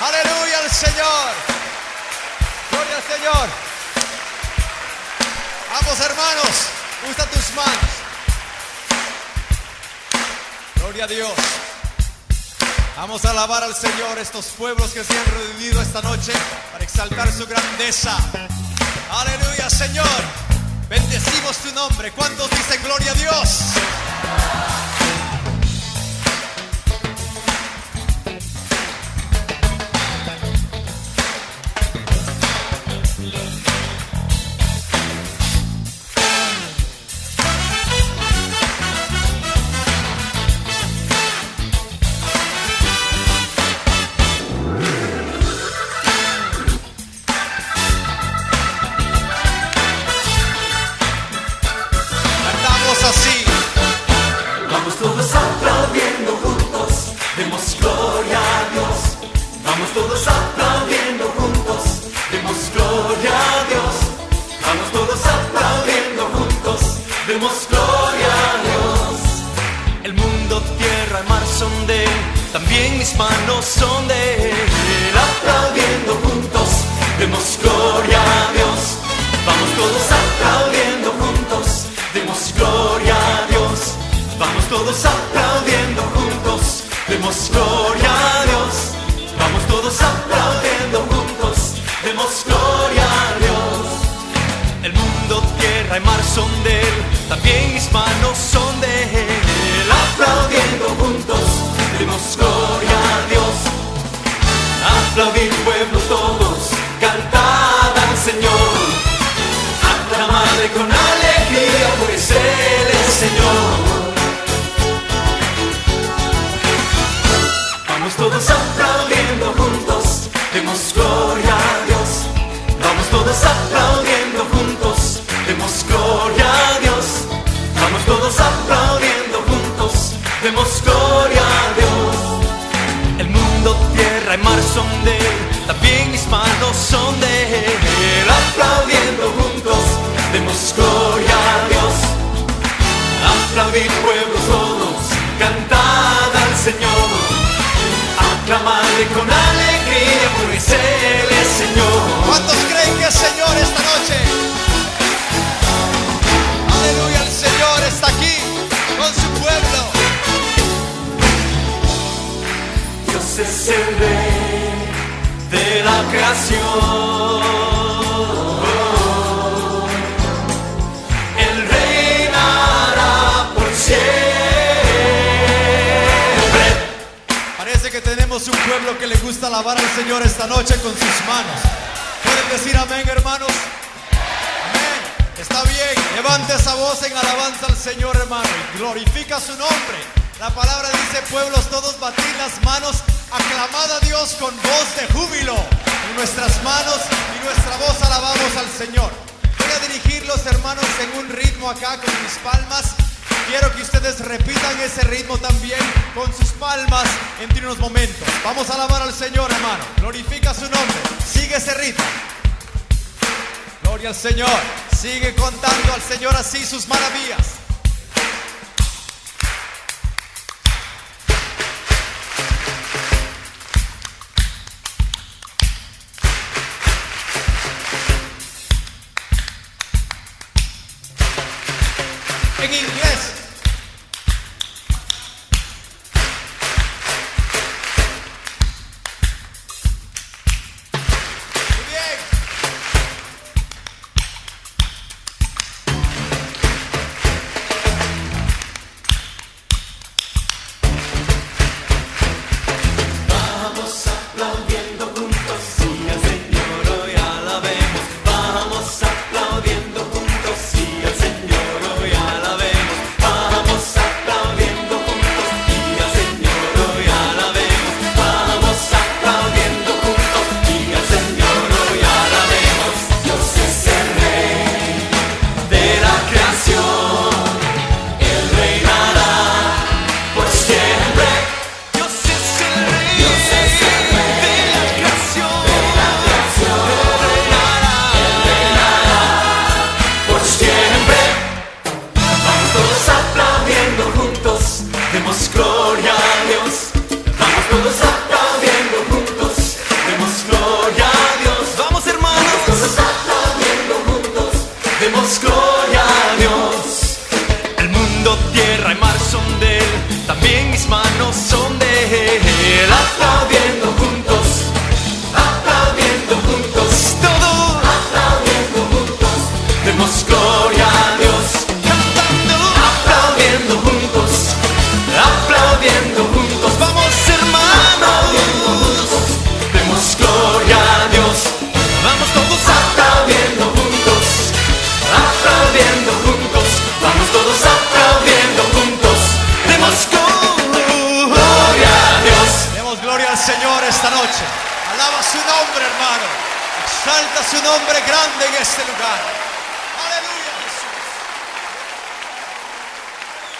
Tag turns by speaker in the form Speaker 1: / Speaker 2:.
Speaker 1: Aleluya al Señor. Gloria al Señor. Vamos hermanos, usa tus manos. Gloria a Dios. Vamos a alabar al Señor estos pueblos que se han reunido esta noche para exaltar su grandeza. Aleluya, Señor. Bendecimos tu nombre. ¿Cuántos dicen gloria a Dios?
Speaker 2: Todos aplaudiendo juntos, demos gloria a Dios. Vamos todos aplaudiendo juntos, demos gloria a Dios. El mundo, tierra y mar son de también mis manos son de. Aplaudiendo juntos, demos gloria a Dios. Vamos todos aplaudiendo juntos, demos gloria a Dios. Vamos todos aplaudiendo juntos, demos gloria son de Él, también mis manos son de Él. Aplaudiendo juntos, demos gloria a Dios. Aplaudir pueblos todos, cantad al Señor. Aclamadle con alegría, pues Él es Señor. Vamos todos aplaudiendo Es
Speaker 1: el
Speaker 2: rey de la creación. Él reinará por siempre.
Speaker 1: Parece que tenemos un pueblo que le gusta alabar al Señor esta noche con sus manos. ¿Pueden decir amén, hermanos? Amén. Está bien. Levante esa voz en alabanza al Señor, hermano, y glorifica su nombre. La palabra dice, pueblos todos batid las manos, aclamad a Dios con voz de júbilo. En nuestras manos y nuestra voz alabamos al Señor. Voy a dirigir los hermanos en un ritmo acá con mis palmas. Quiero que ustedes repitan ese ritmo también con sus palmas entre unos momentos. Vamos a alabar al Señor, hermano. Glorifica su nombre. Sigue ese ritmo. Gloria al Señor. Sigue contando al Señor así sus maravillas. En inglés.
Speaker 2: También mis manos son de Él. Aplaudiendo juntos, aplaudiendo juntos, todos aplaudiendo juntos, demos gloria
Speaker 1: Señor esta noche. Alaba su nombre, hermano. Exalta su nombre grande en este lugar. Aleluya.